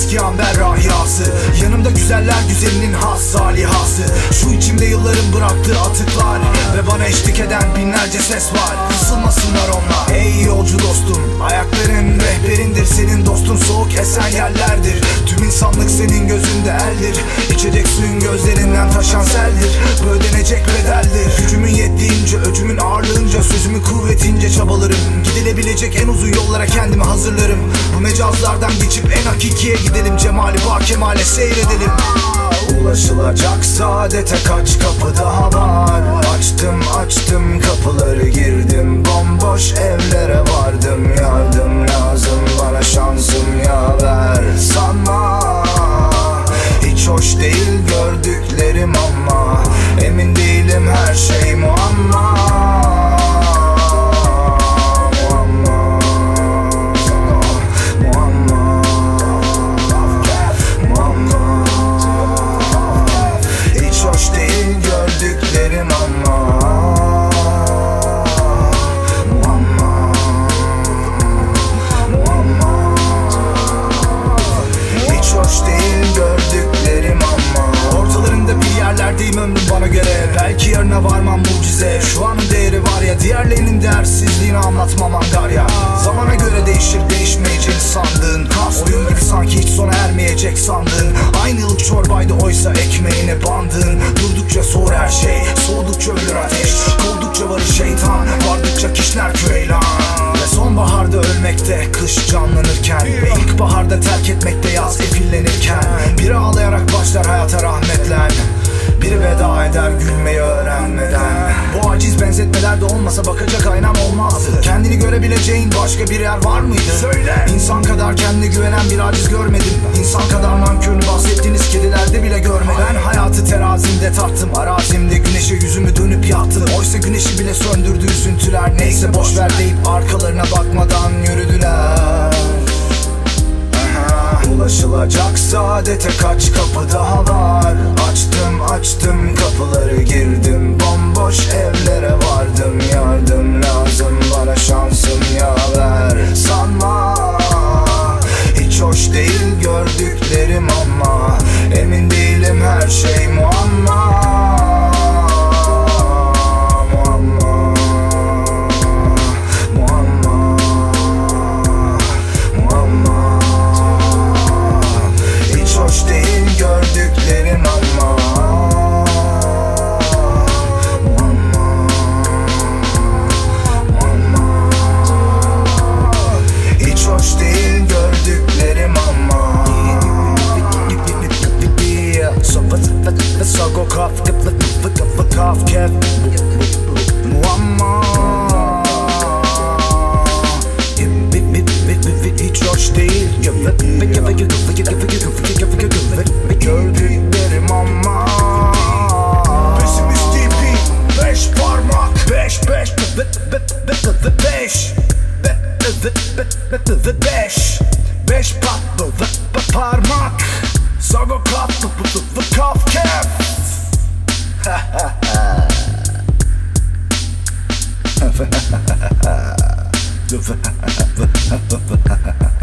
eski rahiyası Yanımda güzeller güzelinin has salihası. Şu içimde yılların bıraktığı atıklar Ve bana eşlik eden binlerce ses var. Kısılmasınlar onlar. Ey yolcu dostum Ayakların rehberindir senin dostun Soğuk esen yerlerdir. Tüm insanlık senin gözünde eldir. İçecek suyun gözlerinden taşan seldir. Bu ödenecek bedeldir. Gücümün yettiğince öcümün ağırlığınca Sözümün kuvvetince çabalarım. Gidilebilecek en uzun yollara kendimi hazırlarım. Bu mecazlardan hakikiye gidelim Cemali bak kemale seyredelim. Ulaşılacak saadete kaç kapı daha var? Açtım açtım kapıları girdim. Bomboş evlere vardım. Yardım lazım bana şansım yaver Diğerlerinin değersizliğini anlatmam angarya Zamana göre değişir değişmeyeceğini sandın. Oyun gibi sanki hiç sona ermeyecek sandın. Aynı yıllık çorbaydı oysa ekmeğine bandın. Durdukça soğur her şey Soğudukça ölür ateş. Kovdukça varır şeytan Vardıkça kişner köylan Ve sonbaharda ölmekte Kış canlanırken. Ve ilkbaharda terk etmekte yaz efillenirken Biri ağlayarak başlar hayata rahmetlen biri veda eder aciz benzetmeler de olmasa bakacak aynam olmazdı Kendini görebileceğin başka bir yer var mıydı? Söyle. İnsan kadar kendine güvenen bir aciz görmedim. İnsan kadar nankörünü bahsettiğiniz kedilerde bile görmedim. Ben hayatı terazimde tarttım Arazimde güneşe yüzümü dönüp yattım. Oysa güneşi bile söndürdü üzüntüler. Neyse boş ver deyip arkalarına bakmadan yürüdüler. Aha, Ulaşılacak saadete kaç kapı daha var coughed devour.